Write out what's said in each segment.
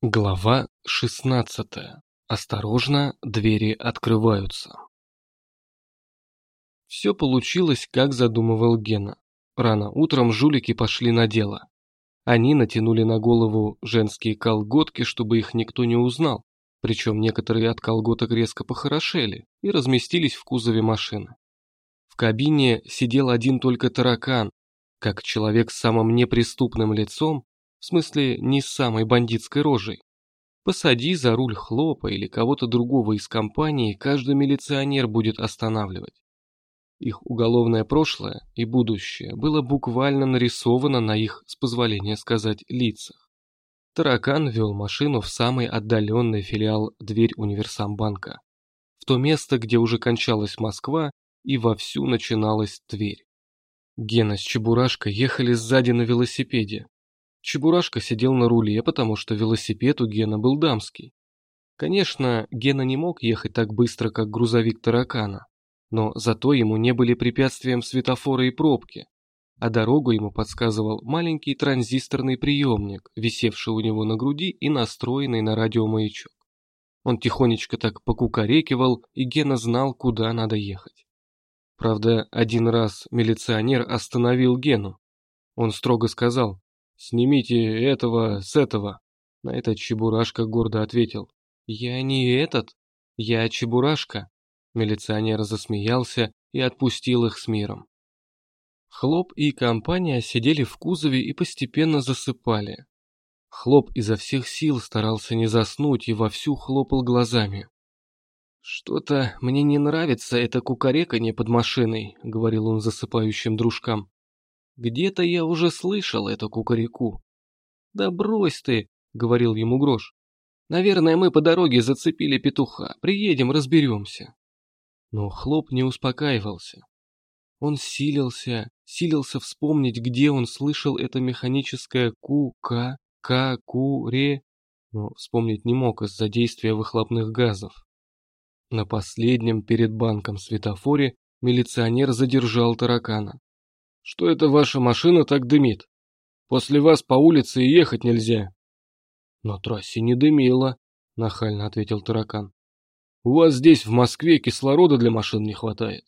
Глава 16. Осторожно, двери открываются. Все получилось, как задумывал Гена. Рано утром жулики пошли на дело. Они натянули на голову женские колготки, чтобы их никто не узнал, причем некоторые от колготок резко похорошели и разместились в кузове машины. В кабине сидел один только таракан, как человек с самым неприступным лицом, в смысле, не с самой бандитской рожей. Посади за руль хлопа или кого-то другого из компании, каждый милиционер будет останавливать. Их уголовное прошлое и будущее было буквально нарисовано на их, с позволения сказать, лицах. Таракан вел машину в самый отдаленный филиал дверь универсамбанка. В то место, где уже кончалась Москва и вовсю начиналась Тверь. Гена с Чебурашкой ехали сзади на велосипеде, Чебурашка сидел на руле, потому что велосипед у Гена был дамский. Конечно, Гена не мог ехать так быстро, как грузовик таракана, но зато ему не были препятствием светофоры и пробки, а дорогу ему подсказывал маленький транзисторный приемник, висевший у него на груди и настроенный на радиомаячок. Он тихонечко так покукарекивал, и Гена знал, куда надо ехать. Правда, один раз милиционер остановил Гену. Он строго сказал, «Снимите этого с этого». На это Чебурашка гордо ответил. «Я не этот, я Чебурашка». Милиционер засмеялся и отпустил их с миром. Хлоп и компания сидели в кузове и постепенно засыпали. Хлоп изо всех сил старался не заснуть и вовсю хлопал глазами. «Что-то мне не нравится это кукареканье под машиной», — говорил он засыпающим дружкам. Где-то я уже слышал эту кукареку. Да брось ты, говорил ему Грош. Наверное, мы по дороге зацепили петуха. Приедем, разберемся. Но Хлоп не успокаивался. Он силился, силился вспомнить, где он слышал это механическое ку-ка, ка-ку-ре, но вспомнить не мог из-за действия выхлопных газов. На последнем перед банком светофоре милиционер задержал таракана что это ваша машина так дымит. После вас по улице и ехать нельзя. На трассе не дымило, нахально ответил таракан. У вас здесь в Москве кислорода для машин не хватает.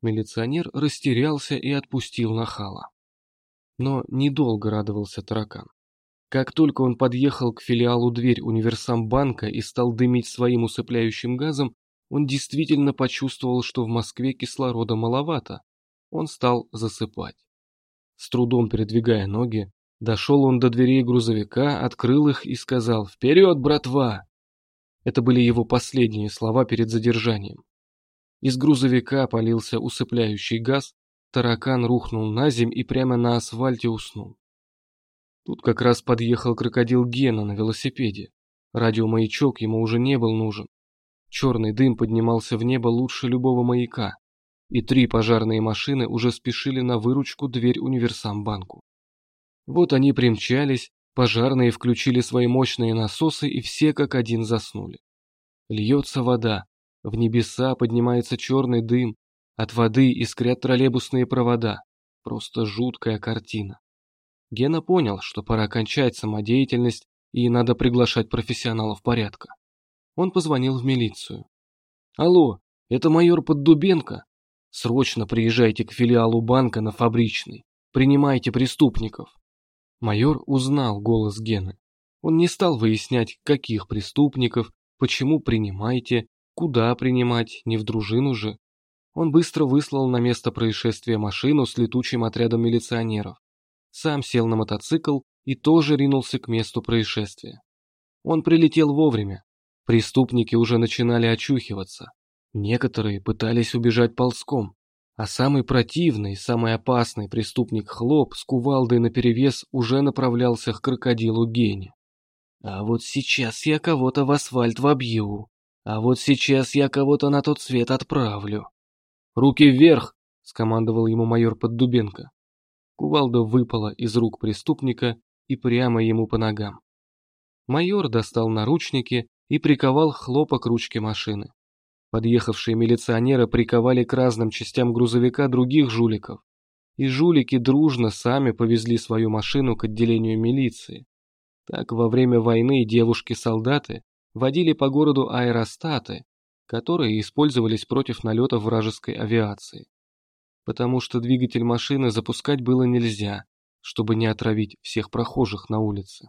Милиционер растерялся и отпустил нахала. Но недолго радовался таракан. Как только он подъехал к филиалу дверь универсамбанка и стал дымить своим усыпляющим газом, он действительно почувствовал, что в Москве кислорода маловато, он стал засыпать. С трудом передвигая ноги, дошел он до дверей грузовика, открыл их и сказал «Вперед, братва!». Это были его последние слова перед задержанием. Из грузовика полился усыпляющий газ, таракан рухнул на земь и прямо на асфальте уснул. Тут как раз подъехал крокодил Гена на велосипеде. Радиомаячок ему уже не был нужен. Черный дым поднимался в небо лучше любого маяка и три пожарные машины уже спешили на выручку дверь универсамбанку. Вот они примчались, пожарные включили свои мощные насосы и все как один заснули. Льется вода, в небеса поднимается черный дым, от воды искрят троллейбусные провода. Просто жуткая картина. Гена понял, что пора кончать самодеятельность и надо приглашать профессионалов порядка. Он позвонил в милицию. «Алло, это майор Поддубенко?» Срочно приезжайте к филиалу банка на Фабричный. Принимайте преступников. Майор узнал голос Гены. Он не стал выяснять, каких преступников, почему принимайте, куда принимать, не в дружину же. Он быстро выслал на место происшествия машину с летучим отрядом милиционеров. Сам сел на мотоцикл и тоже ринулся к месту происшествия. Он прилетел вовремя. Преступники уже начинали очухиваться. Некоторые пытались убежать ползком, а самый противный, самый опасный преступник Хлоп с кувалдой наперевес уже направлялся к крокодилу Гене. «А вот сейчас я кого-то в асфальт вобью, а вот сейчас я кого-то на тот свет отправлю». «Руки вверх!» — скомандовал ему майор Поддубенко. Кувалда выпала из рук преступника и прямо ему по ногам. Майор достал наручники и приковал Хлопа к ручке машины. Подъехавшие милиционеры приковали к разным частям грузовика других жуликов. И жулики дружно сами повезли свою машину к отделению милиции. Так во время войны девушки-солдаты водили по городу аэростаты, которые использовались против налетов вражеской авиации. Потому что двигатель машины запускать было нельзя, чтобы не отравить всех прохожих на улице.